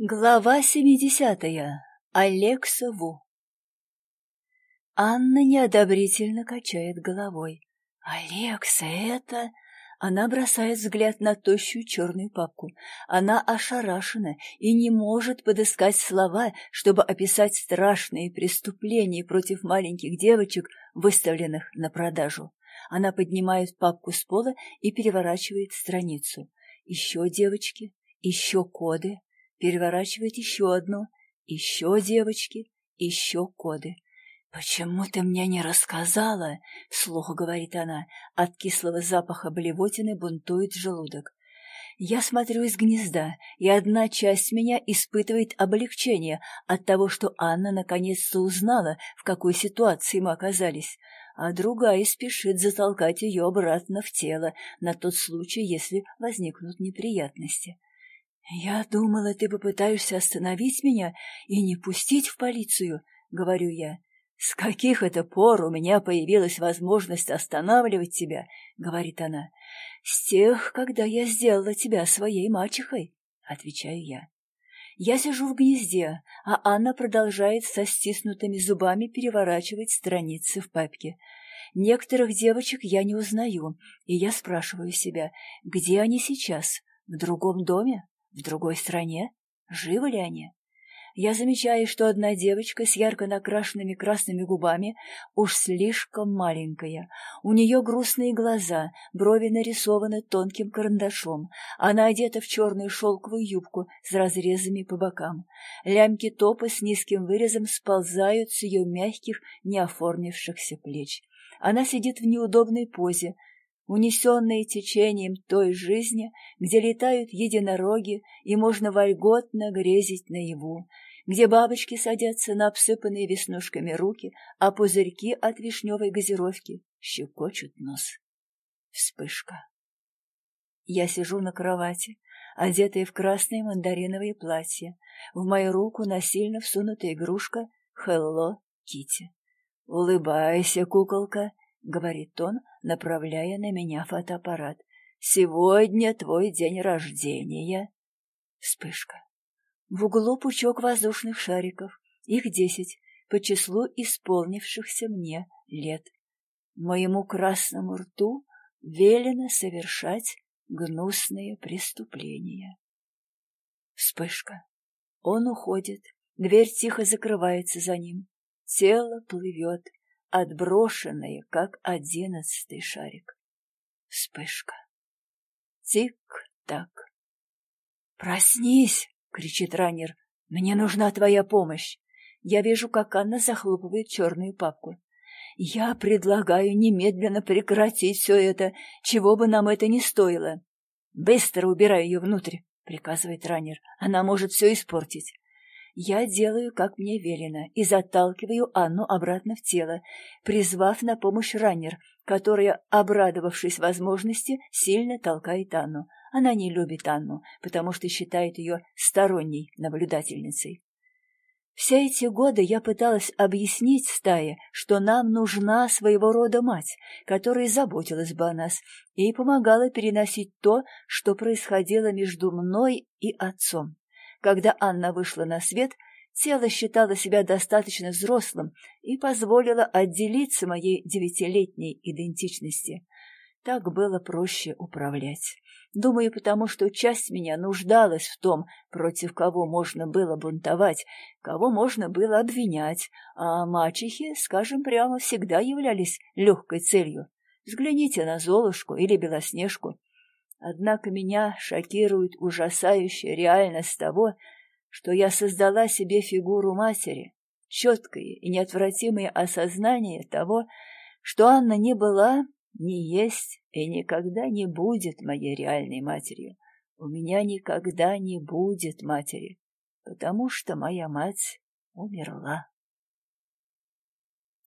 Глава семидесятая. Алекса Ву. Анна неодобрительно качает головой. «Алекса, это...» Она бросает взгляд на тощую черную папку. Она ошарашена и не может подыскать слова, чтобы описать страшные преступления против маленьких девочек, выставленных на продажу. Она поднимает папку с пола и переворачивает страницу. Еще девочки, еще коды, переворачивает еще одну, еще девочки, еще коды. «Почему ты мне не рассказала?» — вслух говорит она. От кислого запаха блевотины бунтует желудок. Я смотрю из гнезда, и одна часть меня испытывает облегчение от того, что Анна наконец-то узнала, в какой ситуации мы оказались, а другая спешит затолкать ее обратно в тело на тот случай, если возникнут неприятности. «Я думала, ты попытаешься остановить меня и не пустить в полицию», — говорю я. «С каких это пор у меня появилась возможность останавливать тебя?» — говорит она. «С тех, когда я сделала тебя своей мачехой», — отвечаю я. Я сижу в гнезде, а Анна продолжает со стиснутыми зубами переворачивать страницы в папке. Некоторых девочек я не узнаю, и я спрашиваю себя, где они сейчас, в другом доме? В другой стране? Живы ли они? Я замечаю, что одна девочка с ярко накрашенными красными губами уж слишком маленькая. У нее грустные глаза, брови нарисованы тонким карандашом. Она одета в черную шелковую юбку с разрезами по бокам. Лямки топа с низким вырезом сползают с ее мягких, неоформившихся плеч. Она сидит в неудобной позе, унесенные течением той жизни, где летают единороги и можно вольготно грезить наяву, где бабочки садятся на обсыпанные веснушками руки, а пузырьки от вишневой газировки щекочут нос. Вспышка. Я сижу на кровати, одетая в красное мандариновое платье. В мою руку насильно всунута игрушка «Хелло Китти». «Улыбайся, куколка», — говорит он, направляя на меня фотоаппарат. «Сегодня твой день рождения!» Вспышка. В углу пучок воздушных шариков. Их десять, по числу исполнившихся мне лет. Моему красному рту велено совершать гнусные преступления. Вспышка. Он уходит, дверь тихо закрывается за ним. Тело плывет, отброшенные, как одиннадцатый шарик. Вспышка. Тик-так. «Проснись!» — кричит раннер. «Мне нужна твоя помощь!» Я вижу, как Анна захлопывает черную папку. «Я предлагаю немедленно прекратить все это, чего бы нам это ни стоило!» «Быстро убирай ее внутрь!» — приказывает раннер. «Она может все испортить!» Я делаю, как мне велено, и заталкиваю Анну обратно в тело, призвав на помощь раннер, которая, обрадовавшись возможности, сильно толкает Анну. Она не любит Анну, потому что считает ее сторонней наблюдательницей. Все эти годы я пыталась объяснить стае, что нам нужна своего рода мать, которая заботилась бы о нас и помогала переносить то, что происходило между мной и отцом. Когда Анна вышла на свет, тело считало себя достаточно взрослым и позволило отделиться моей девятилетней идентичности. Так было проще управлять. Думаю, потому что часть меня нуждалась в том, против кого можно было бунтовать, кого можно было обвинять, а мачехи, скажем прямо, всегда являлись легкой целью. Взгляните на Золушку или Белоснежку. Однако меня шокирует ужасающая реальность того, что я создала себе фигуру матери, четкое и неотвратимое осознание того, что Анна не была, не есть и никогда не будет моей реальной матерью. У меня никогда не будет матери, потому что моя мать умерла.